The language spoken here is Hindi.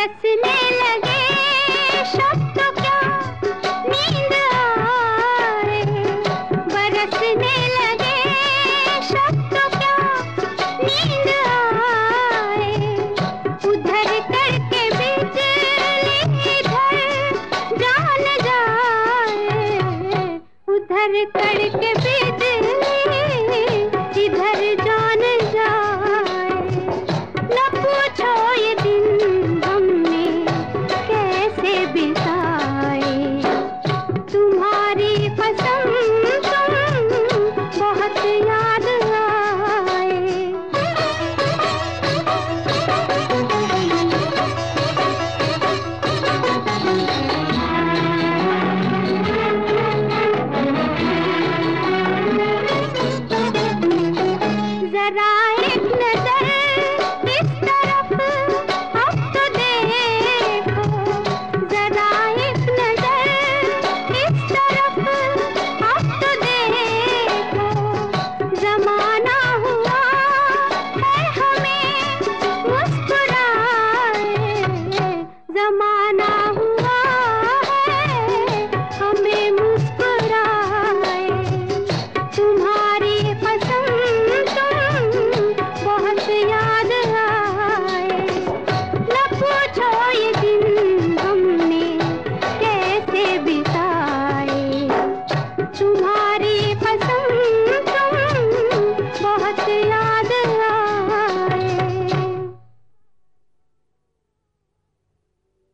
बरसने लगे शब्द तो क्या नींद आए बरसने लगे शब्द तो क्या नींद आए उधर करके बिजली इधर जान जाए उधर करके बिजली इधर जान जाए न पूछो